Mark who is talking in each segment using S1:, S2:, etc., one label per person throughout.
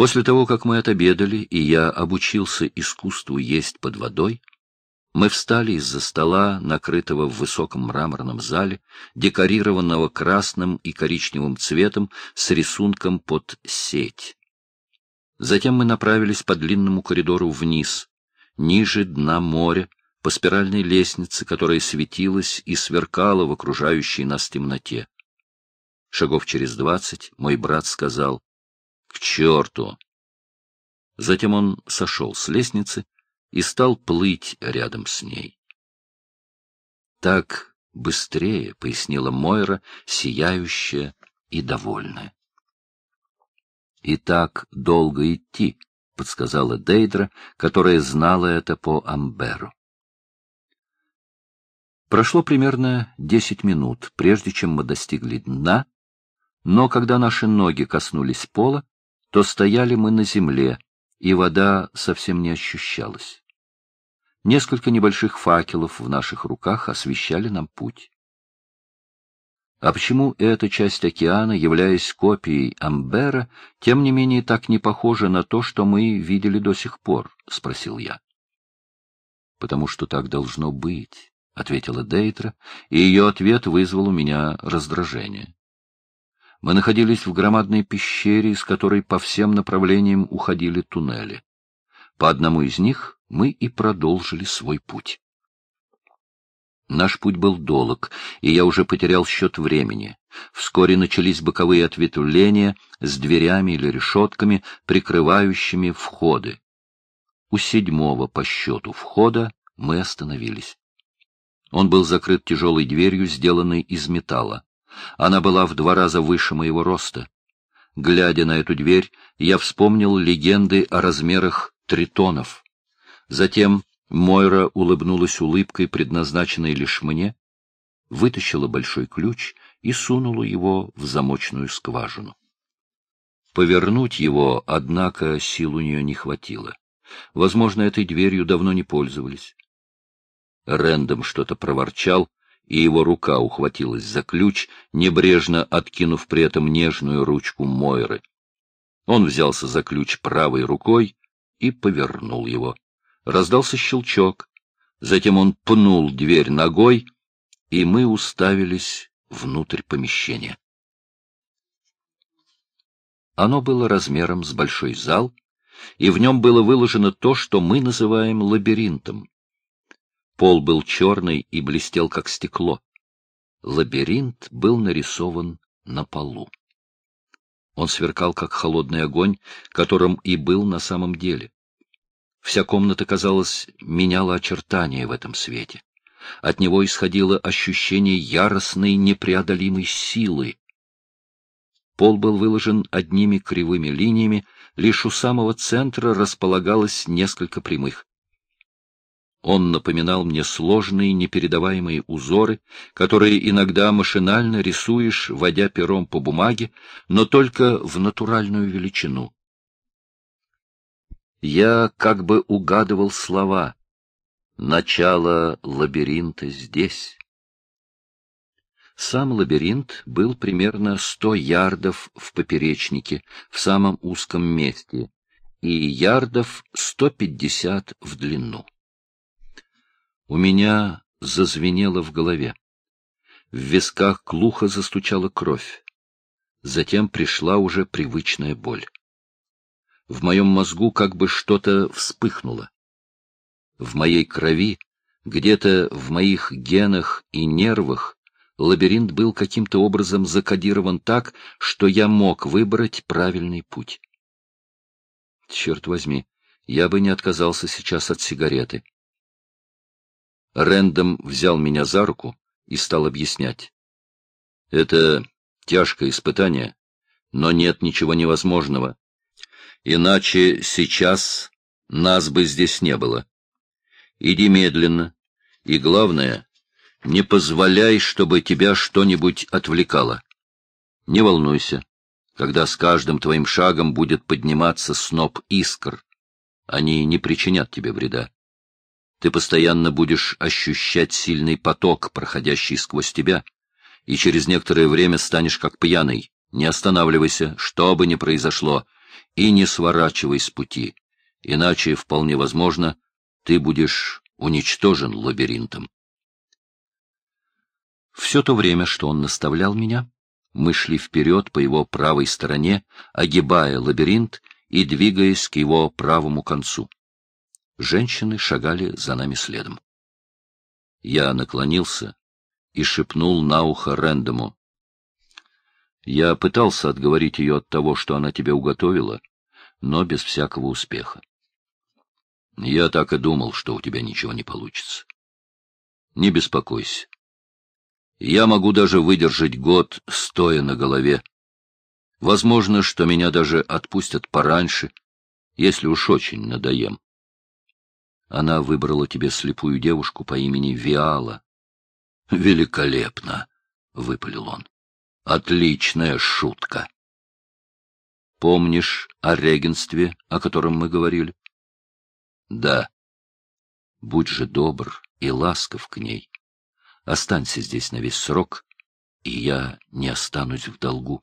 S1: После того, как мы отобедали, и я обучился искусству есть под водой, мы встали из-за стола, накрытого в высоком мраморном зале, декорированного красным и коричневым цветом с рисунком под сеть. Затем мы направились по длинному коридору вниз, ниже дна моря, по спиральной лестнице, которая светилась и сверкала в окружающей нас темноте. Шагов через двадцать мой брат сказал «К черту!». Затем он сошел с лестницы и стал плыть рядом с ней. «Так быстрее», — пояснила Мойра, сияющая и довольная. «И так долго идти», — подсказала Дейдра, которая знала это по Амберу. Прошло примерно десять минут, прежде чем мы достигли дна, но когда наши ноги коснулись пола, то стояли мы на земле, и вода совсем не ощущалась. Несколько небольших факелов в наших руках освещали нам путь. А почему эта часть океана, являясь копией Амбера, тем не менее так не похожа на то, что мы видели до сих пор? — спросил я. — Потому что так должно быть, — ответила Дейтра, и ее ответ вызвал у меня раздражение. Мы находились в громадной пещере, из которой по всем направлениям уходили туннели. По одному из них мы и продолжили свой путь. Наш путь был долг, и я уже потерял счет времени. Вскоре начались боковые ответвления с дверями или решетками, прикрывающими входы. У седьмого по счету входа мы остановились. Он был закрыт тяжелой дверью, сделанной из металла. Она была в два раза выше моего роста. Глядя на эту дверь, я вспомнил легенды о размерах тритонов. Затем Мойра улыбнулась улыбкой, предназначенной лишь мне, вытащила большой ключ и сунула его в замочную скважину. Повернуть его, однако, сил у нее не хватило. Возможно, этой дверью давно не пользовались. Рэндом что-то проворчал, и его рука ухватилась за ключ, небрежно откинув при этом нежную ручку Мойры. Он взялся за ключ правой рукой и повернул его. Раздался щелчок. Затем он пнул дверь ногой, и мы уставились внутрь помещения. Оно было размером с большой зал, и в нем было выложено то, что мы называем лабиринтом. Пол был черный и блестел, как стекло. Лабиринт был нарисован на полу. Он сверкал, как холодный огонь, которым и был на самом деле. Вся комната, казалось, меняла очертания в этом свете. От него исходило ощущение яростной, непреодолимой силы. Пол был выложен одними кривыми линиями, лишь у самого центра располагалось несколько прямых. Он напоминал мне сложные, непередаваемые узоры, которые иногда машинально рисуешь, водя пером по бумаге, но только в натуральную величину. Я как бы угадывал слова. Начало лабиринта здесь. Сам лабиринт был примерно сто ярдов в поперечнике, в самом узком месте, и ярдов сто пятьдесят в длину. У меня зазвенело в голове. В висках глухо застучала кровь. Затем пришла уже привычная боль. В моем мозгу как бы что-то вспыхнуло. В моей крови, где-то в моих генах и нервах, лабиринт был каким-то образом закодирован так, что я мог выбрать правильный путь. Черт возьми, я бы не отказался сейчас от сигареты. Рэндом взял меня за руку и стал объяснять. Это тяжкое испытание, но нет ничего невозможного. Иначе сейчас нас бы здесь не было. Иди медленно, и главное, не позволяй, чтобы тебя что-нибудь отвлекало. Не волнуйся, когда с каждым твоим шагом будет подниматься сноп искр. Они не причинят тебе вреда. Ты постоянно будешь ощущать сильный поток, проходящий сквозь тебя, и через некоторое время станешь как пьяный. Не останавливайся, что бы ни произошло, и не сворачивай с пути, иначе, вполне возможно, ты будешь уничтожен лабиринтом. Все то время, что он наставлял меня, мы шли вперед по его правой стороне, огибая лабиринт и двигаясь к его правому концу. Женщины шагали за нами следом. Я наклонился и шепнул на ухо Рэндому. Я пытался отговорить ее от того, что она тебе уготовила, но без всякого успеха. Я так и думал, что у тебя ничего не получится. Не беспокойся. Я могу даже выдержать год, стоя на голове. Возможно, что меня даже отпустят пораньше, если уж очень надоем. Она выбрала тебе слепую девушку по имени Виала. — Великолепно! — выпалил он. Отличная шутка. Помнишь о регенстве, о котором мы говорили? Да. Будь же добр и ласков к ней. Останься здесь на весь срок, и я не останусь в долгу.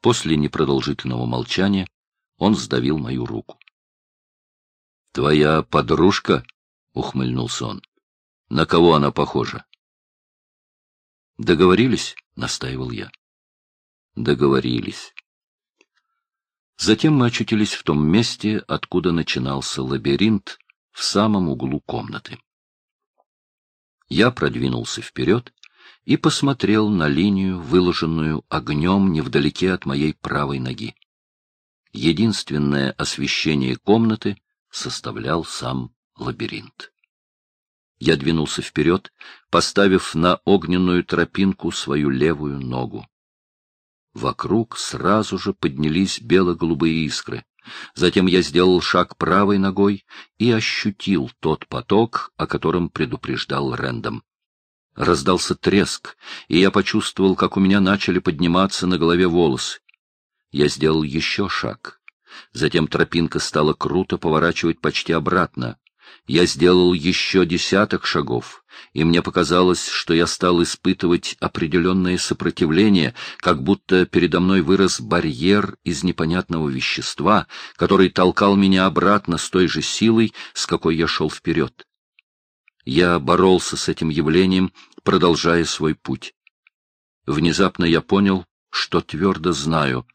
S1: После непродолжительного молчания он сдавил мою руку. — Твоя подружка? — ухмыльнулся он. — На кого она похожа? Договорились? — настаивал я. Договорились. Затем мы очутились в том месте, откуда начинался лабиринт, в самом углу комнаты. Я продвинулся вперед и посмотрел на линию, выложенную огнем невдалеке от моей правой ноги. Единственное освещение комнаты составлял сам лабиринт. Я двинулся вперед, поставив на огненную тропинку свою левую ногу. Вокруг сразу же поднялись бело-голубые искры. Затем я сделал шаг правой ногой и ощутил тот поток, о котором предупреждал Рэндом. Раздался треск, и я почувствовал, как у меня начали подниматься на голове волосы. Я сделал еще шаг. Затем тропинка стала круто поворачивать почти обратно. Я сделал еще десяток шагов, и мне показалось, что я стал испытывать определенное сопротивление, как будто передо мной вырос барьер из непонятного вещества, который толкал меня обратно с той же силой, с какой я шел вперед. Я боролся с этим явлением, продолжая свой путь. Внезапно я понял, что твердо знаю.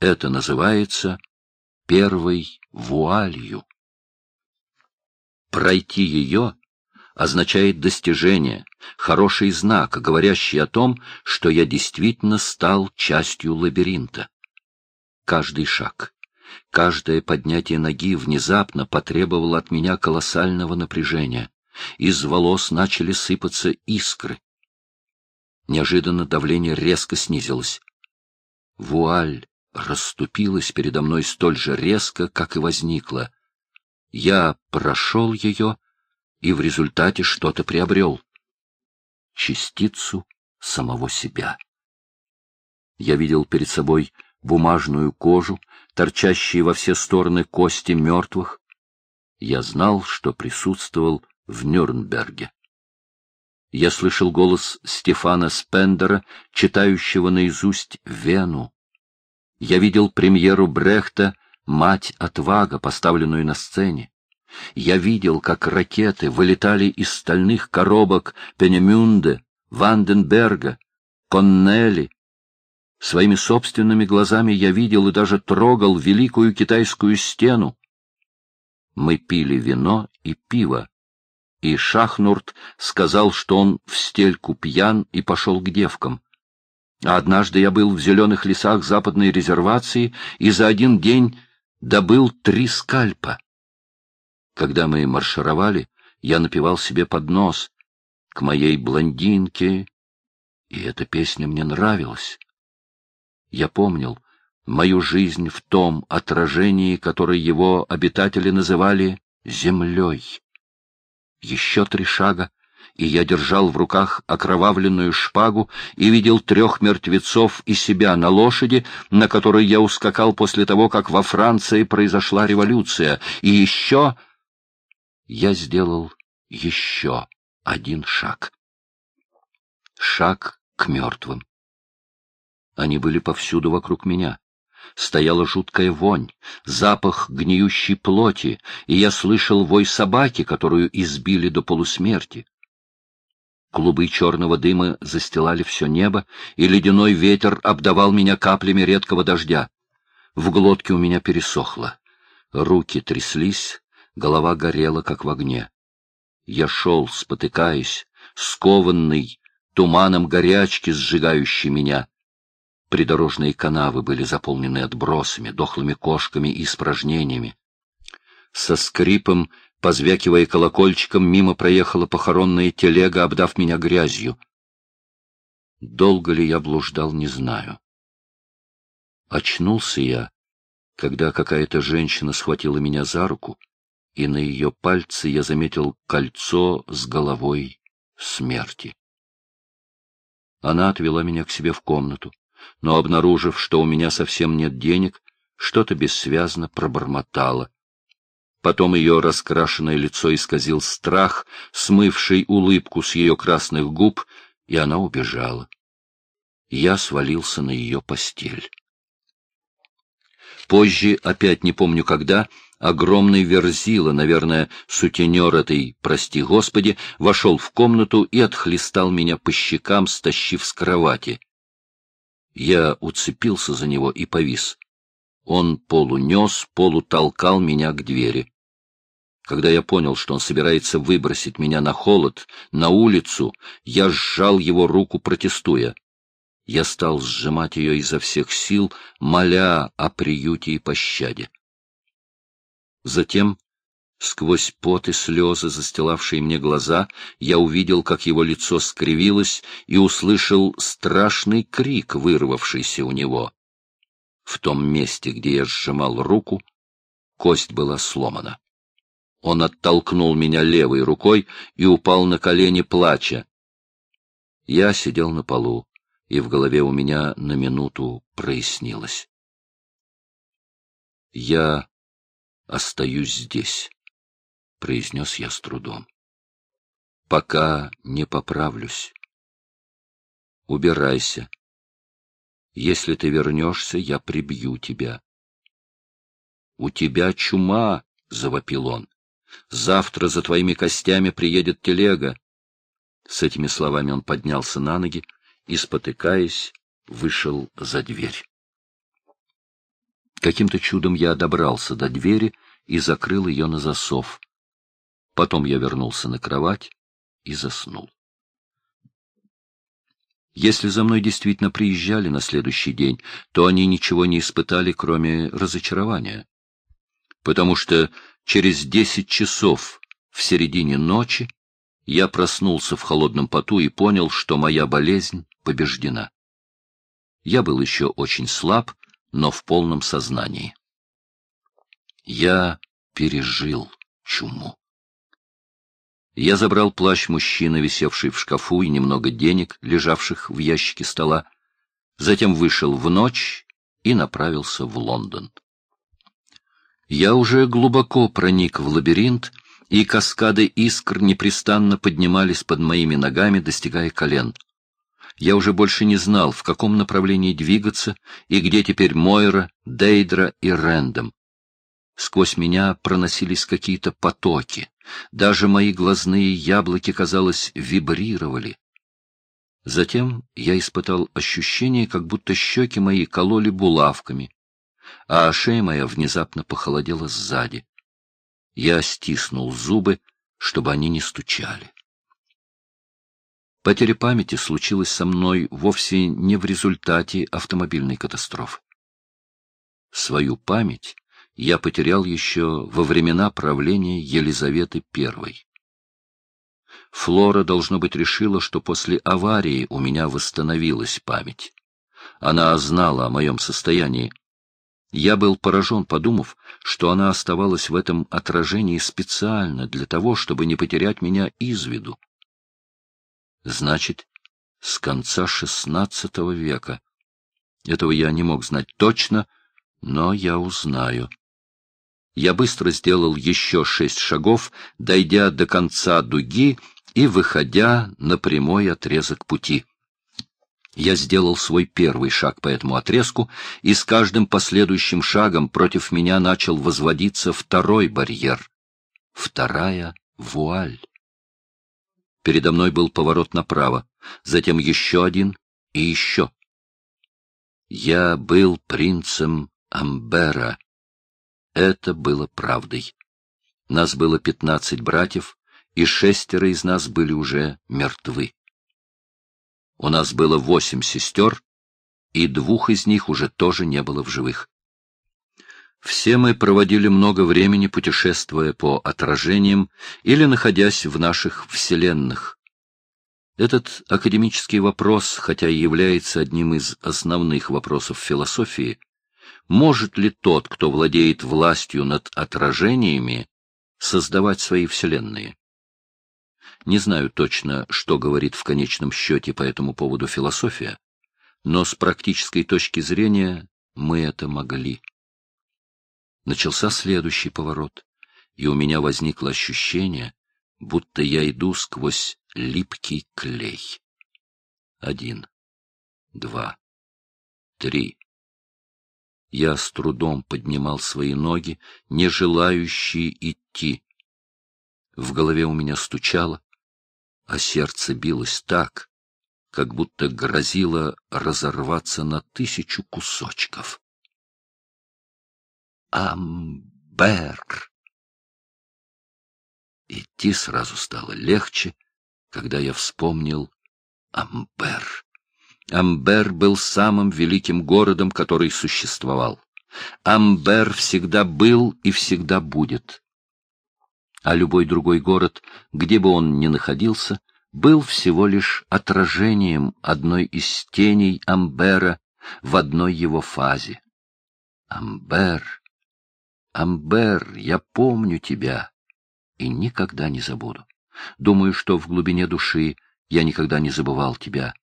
S1: Это называется первой вуалью. Пройти ее означает достижение, хороший знак, говорящий о том, что я действительно стал частью лабиринта. Каждый шаг, каждое поднятие ноги внезапно потребовало от меня колоссального напряжения. Из волос начали сыпаться искры. Неожиданно давление резко снизилось. Вуаль расступилась передо мной столь же резко, как и возникла. Я прошел ее и в результате что-то приобрел. Частицу самого себя. Я видел перед собой бумажную кожу, торчащие во все стороны кости мертвых. Я знал, что присутствовал в Нюрнберге. Я слышал голос Стефана Спендера, читающего наизусть Вену. Я видел премьеру Брехта мать-отвага, поставленную на сцене. Я видел, как ракеты вылетали из стальных коробок Пенемюнде, Ванденберга, Коннелли. Своими собственными глазами я видел и даже трогал великую китайскую стену. Мы пили вино и пиво, и Шахнурт сказал, что он в стельку пьян и пошел к девкам. А однажды я был в зеленых лесах западной резервации и за один день добыл три скальпа. Когда мы маршировали, я напевал себе под нос «К моей блондинке», и эта песня мне нравилась. Я помнил мою жизнь в том отражении, которое его обитатели называли землей. Еще три шага, и я держал в руках окровавленную шпагу и видел трех мертвецов и себя на лошади, на которой я ускакал после того, как во Франции произошла революция, и еще я сделал еще один шаг. Шаг к мертвым. Они были повсюду вокруг меня. стояла жуткая вонь, запах гниющей плоти, и я слышал вой собаки, которую избили до полусмерти. Клубы черного дыма застилали все небо, и ледяной ветер обдавал меня каплями редкого дождя. В глотке у меня пересохло. Руки тряслись, голова горела, как в огне. Я шел, спотыкаясь, скованный туманом горячки, сжигающей меня. Придорожные канавы были заполнены отбросами, дохлыми кошками и испражнениями. Со скрипом Позвякивая колокольчиком, мимо проехала похоронная телега, обдав меня грязью. Долго ли я блуждал, не знаю. Очнулся я, когда какая-то женщина схватила меня за руку, и на ее пальце я заметил кольцо с головой смерти. Она отвела меня к себе в комнату, но, обнаружив, что у меня совсем нет денег, что-то бессвязно пробормотала. Потом ее раскрашенное лицо исказил страх, смывший улыбку с ее красных губ, и она убежала. Я свалился на ее постель. Позже, опять не помню когда, огромный верзила, наверное, сутенер этой, прости господи, вошел в комнату и отхлестал меня по щекам, стащив с кровати. Я уцепился за него и повис. Он полунес, полутолкал меня к двери. Когда я понял, что он собирается выбросить меня на холод, на улицу, я сжал его руку, протестуя. Я стал сжимать ее изо всех сил, моля о приюте и пощаде. Затем, сквозь пот и слезы, застилавшие мне глаза, я увидел, как его лицо скривилось, и услышал страшный крик, вырвавшийся у него. В том месте, где я сжимал руку, кость была сломана. Он оттолкнул меня левой рукой и упал на колени, плача. Я сидел на полу, и в голове у меня на минуту прояснилось. «Я остаюсь здесь», — произнес я с трудом. «Пока не поправлюсь. Убирайся. Если ты вернешься, я прибью тебя». «У тебя чума!» — завопил он. Завтра за твоими костями приедет телега. С этими словами он поднялся на ноги и, спотыкаясь, вышел за дверь. Каким-то чудом я добрался до двери и закрыл ее на засов. Потом я вернулся на кровать и заснул. Если за мной действительно приезжали на следующий день, то они ничего не испытали, кроме разочарования. Потому что Через десять часов в середине ночи я проснулся в холодном поту и понял, что моя болезнь побеждена. Я был еще очень слаб, но в полном сознании. Я пережил чуму. Я забрал плащ мужчины, висевший в шкафу, и немного денег, лежавших в ящике стола, затем вышел в ночь и направился в Лондон. Я уже глубоко проник в лабиринт, и каскады искр непрестанно поднимались под моими ногами, достигая колен. Я уже больше не знал, в каком направлении двигаться, и где теперь Мойра, Дейдра и Рэндом. Сквозь меня проносились какие-то потоки. Даже мои глазные яблоки, казалось, вибрировали. Затем я испытал ощущение, как будто щеки мои кололи булавками, а шея моя внезапно похолодела сзади. Я стиснул зубы, чтобы они не стучали. Потеря памяти случилась со мной вовсе не в результате автомобильной катастрофы. Свою память я потерял еще во времена правления Елизаветы I. Флора, должно быть, решила, что после аварии у меня восстановилась память. Она знала о моем состоянии, я был поражен, подумав, что она оставалась в этом отражении специально для того, чтобы не потерять меня из виду. Значит, с конца XVI века. Этого я не мог знать точно, но я узнаю. Я быстро сделал еще шесть шагов, дойдя до конца дуги и выходя на прямой отрезок пути. Я сделал свой первый шаг по этому отрезку, и с каждым последующим шагом против меня начал возводиться второй барьер, вторая вуаль. Передо мной был поворот направо, затем еще один и еще. Я был принцем Амбера. Это было правдой. Нас было пятнадцать братьев, и шестеро из нас были уже мертвы. У нас было восемь сестер, и двух из них уже тоже не было в живых. Все мы проводили много времени, путешествуя по отражениям или находясь в наших вселенных. Этот академический вопрос, хотя и является одним из основных вопросов философии, может ли тот, кто владеет властью над отражениями, создавать свои вселенные? Не знаю точно, что говорит в конечном счете по этому поводу философия, но с практической точки зрения мы это могли. Начался следующий поворот, и у меня возникло ощущение, будто я иду сквозь липкий клей. Один, два, три. Я с трудом поднимал свои ноги, не желающие идти. В голове у меня стучало, а сердце билось так, как будто грозило разорваться на тысячу кусочков. Амбер! Идти сразу стало легче, когда я вспомнил Амбер. Амбер был самым великим городом, который существовал. Амбер всегда был и всегда будет а любой другой город, где бы он ни находился, был всего лишь отражением одной из теней Амбера в одной его фазе. Амбер, Амбер, я помню тебя и никогда не забуду. Думаю, что в глубине души я никогда не забывал тебя.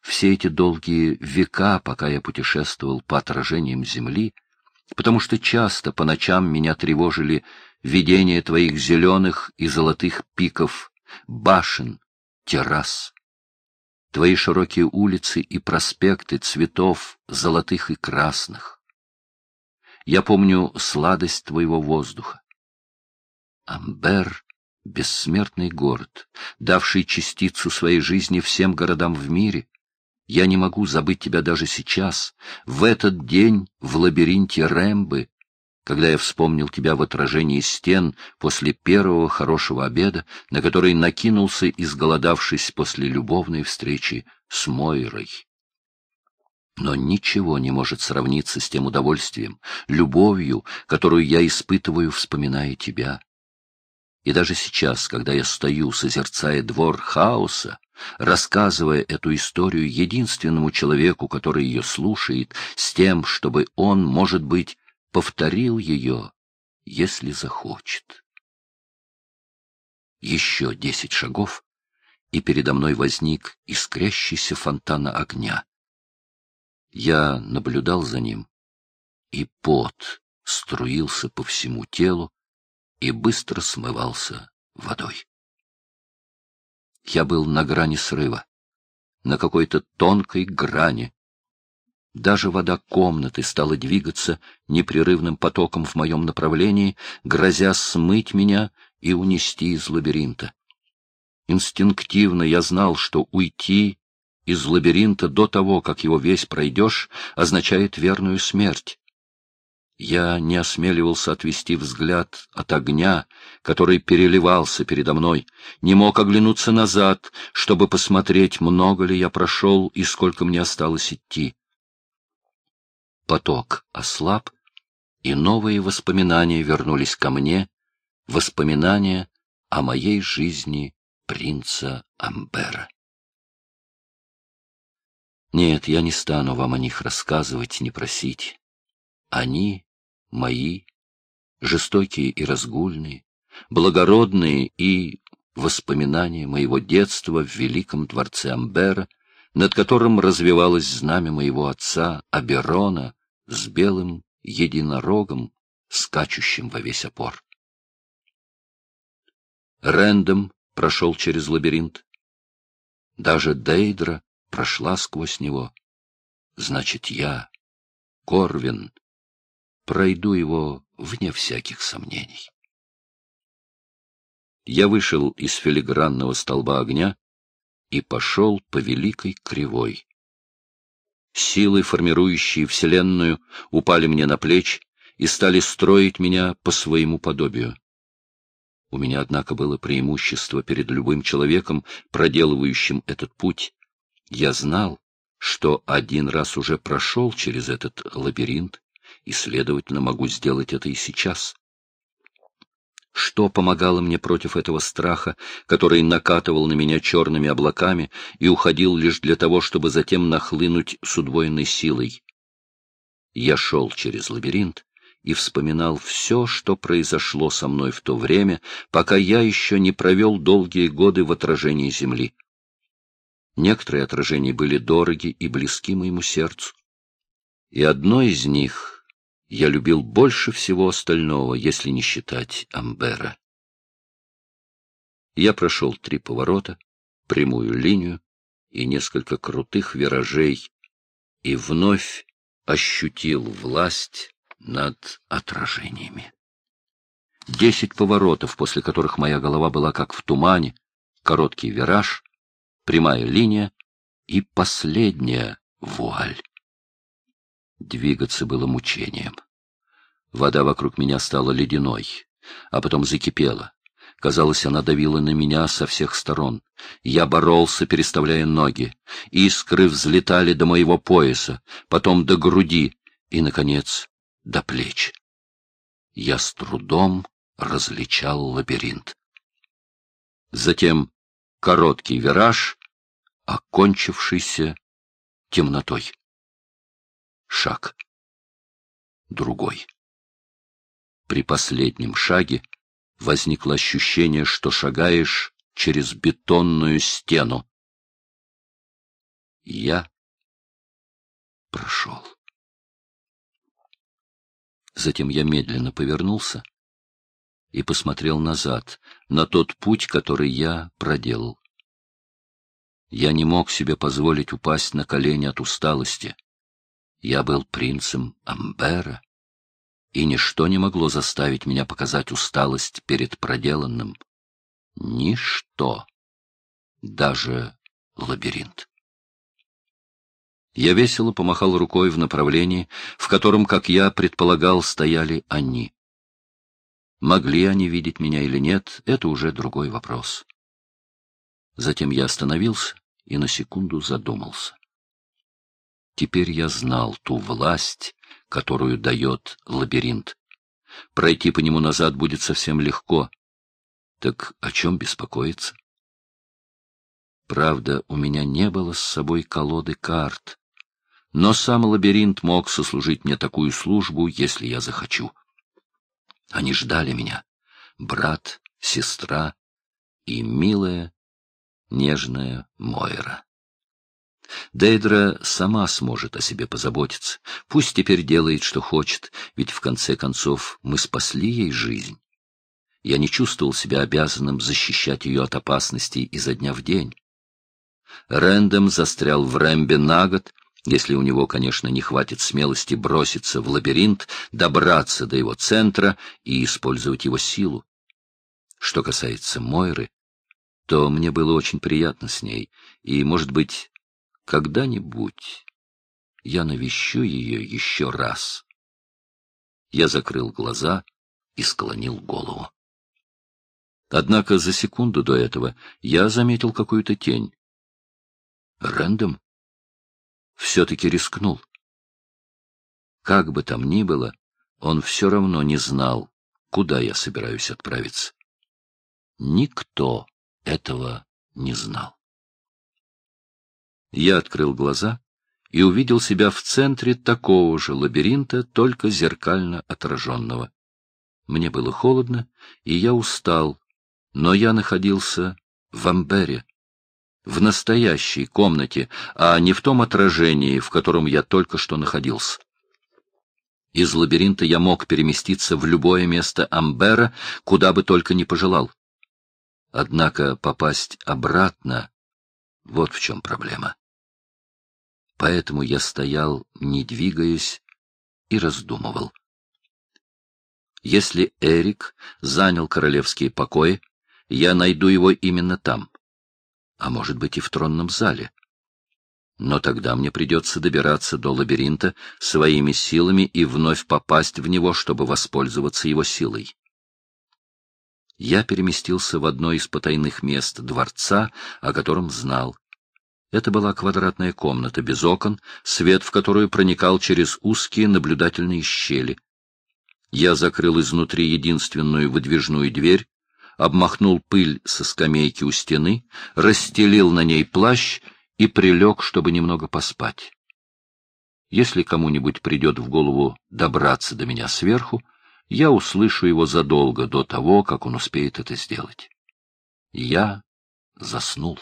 S1: Все эти долгие века, пока я путешествовал по отражениям земли, потому что часто по ночам меня тревожили видение твоих зеленых и золотых пиков, башен, террас. Твои широкие улицы и проспекты цветов золотых и красных. Я помню сладость твоего воздуха. Амбер — бессмертный город, давший частицу своей жизни всем городам в мире. Я не могу забыть тебя даже сейчас, в этот день в лабиринте Рэмбы, когда я вспомнил тебя в отражении стен после первого хорошего обеда, на который накинулся, изголодавшись после любовной встречи с Мойрой. Но ничего не может сравниться с тем удовольствием, любовью, которую я испытываю, вспоминая тебя. И даже сейчас, когда я стою, созерцая двор хаоса, рассказывая эту историю единственному человеку, который ее слушает, с тем, чтобы он, может быть, повторил ее, если захочет. Еще десять шагов, и передо мной возник искрящийся фонтан огня. Я наблюдал за ним, и пот струился по всему телу и быстро смывался водой. Я был на грани срыва, на какой-то тонкой грани, даже вода комнаты стала двигаться непрерывным потоком в моем направлении, грозя смыть меня и унести из лабиринта. Инстинктивно я знал, что уйти из лабиринта до того, как его весь пройдешь, означает верную смерть. Я не осмеливался отвести взгляд от огня, который переливался передо мной, не мог оглянуться назад, чтобы посмотреть, много ли я прошел и сколько мне осталось идти. Поток ослаб, и новые воспоминания вернулись ко мне, воспоминания о моей жизни принца Амбера. Нет, я не стану вам о них рассказывать, не просить. Они мои, жестокие и разгульные, благородные и воспоминания моего детства в великом дворце Амбера, над которым развивалось знамя моего отца Аберона, с белым единорогом, скачущим во весь опор. Рэндом прошел через лабиринт. Даже Дейдра прошла сквозь него, значит, я, Корвин, пройду его вне всяких сомнений. Я вышел из филигранного столба огня и пошел по великой кривой. Силы, формирующие Вселенную, упали мне на плечи и стали строить меня по своему подобию. У меня, однако, было преимущество перед любым человеком, проделывающим этот путь. Я знал, что один раз уже прошел через этот лабиринт, и, следовательно, могу сделать это и сейчас. Что помогало мне против этого страха, который накатывал на меня черными облаками и уходил лишь для того, чтобы затем нахлынуть с удвоенной силой? Я шел через лабиринт и вспоминал все, что произошло со мной в то время, пока я еще не провел долгие годы в отражении земли. Некоторые отражения были дороги и близки моему сердцу. И одно из них я любил больше всего остального, если не считать Амбера. Я прошел три поворота, прямую линию и несколько крутых виражей, и вновь ощутил власть над отражениями. Десять поворотов, после которых моя голова была как в тумане, короткий вираж, прямая линия и последняя вуаль. Двигаться было мучением. Вода вокруг меня стала ледяной, а потом закипела. Казалось, она давила на меня со всех сторон. Я боролся, переставляя ноги. Искры взлетали до моего пояса, потом до груди и, наконец, до плеч. Я с трудом различал лабиринт. Затем короткий вираж, окончившийся темнотой шаг. Другой. При последнем шаге возникло ощущение, что шагаешь через бетонную стену. Я прошел. Затем я медленно повернулся и посмотрел назад, на тот путь, который я проделал. Я не мог себе позволить упасть на колени от усталости. Я был принцем Амбера, и ничто не могло заставить меня показать усталость перед проделанным. Ничто. Даже лабиринт. Я весело помахал рукой в направлении, в котором, как я предполагал, стояли они. Могли они видеть меня или нет, это уже другой вопрос. Затем я остановился и на секунду задумался. Теперь я знал ту власть, которую дает лабиринт. Пройти по нему назад будет совсем легко. Так о чем беспокоиться? Правда, у меня не было с собой колоды карт. Но сам лабиринт мог сослужить мне такую службу, если я захочу. Они ждали меня. Брат, сестра и милая, нежная Мойра. Дейдра сама сможет о себе позаботиться. Пусть теперь делает, что хочет, ведь в конце концов мы спасли ей жизнь. Я не чувствовал себя обязанным защищать ее от опасностей изо дня в день. Рэндом застрял в Рэмбе на год, если у него, конечно, не хватит смелости броситься в лабиринт, добраться до его центра и использовать его силу. Что касается Мойры, то мне было очень приятно с ней, и, может быть, когда-нибудь я навещу ее еще раз. Я закрыл глаза и склонил голову. Однако за секунду до этого я заметил какую-то тень. Рэндом все-таки рискнул. Как бы там ни было, он все равно не знал, куда я собираюсь отправиться. Никто этого не знал. Я открыл глаза и увидел себя в центре такого же лабиринта, только зеркально отраженного. Мне было холодно, и я устал, но я находился в Амбере, в настоящей комнате, а не в том отражении, в котором я только что находился. Из лабиринта я мог переместиться в любое место Амбера, куда бы только не пожелал. Однако попасть обратно — вот в чем проблема. Поэтому я стоял, не двигаясь, и раздумывал. Если Эрик занял королевские покои, я найду его именно там, а может быть и в тронном зале. Но тогда мне придется добираться до лабиринта своими силами и вновь попасть в него, чтобы воспользоваться его силой. Я переместился в одно из потайных мест дворца, о котором знал. Это была квадратная комната без окон, свет в которую проникал через узкие наблюдательные щели. Я закрыл изнутри единственную выдвижную дверь, обмахнул пыль со скамейки у стены, расстелил на ней плащ и прилег, чтобы немного поспать. Если кому-нибудь придет в голову добраться до меня сверху, я услышу его задолго до того, как он успеет это сделать. Я заснул.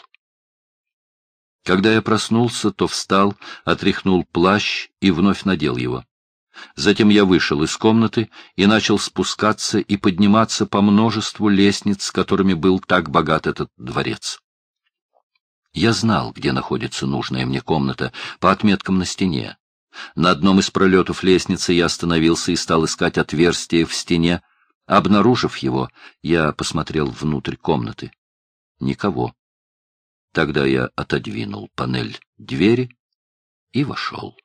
S1: Когда я проснулся, то встал, отряхнул плащ и вновь надел его. Затем я вышел из комнаты и начал спускаться и подниматься по множеству лестниц, которыми был так богат этот дворец. Я знал, где находится нужная мне комната, по отметкам на стене. На одном из пролетов лестницы я остановился и стал искать отверстие в стене. Обнаружив его, я посмотрел внутрь комнаты. Никого. Тогда я отодвинул панель двери и вошел.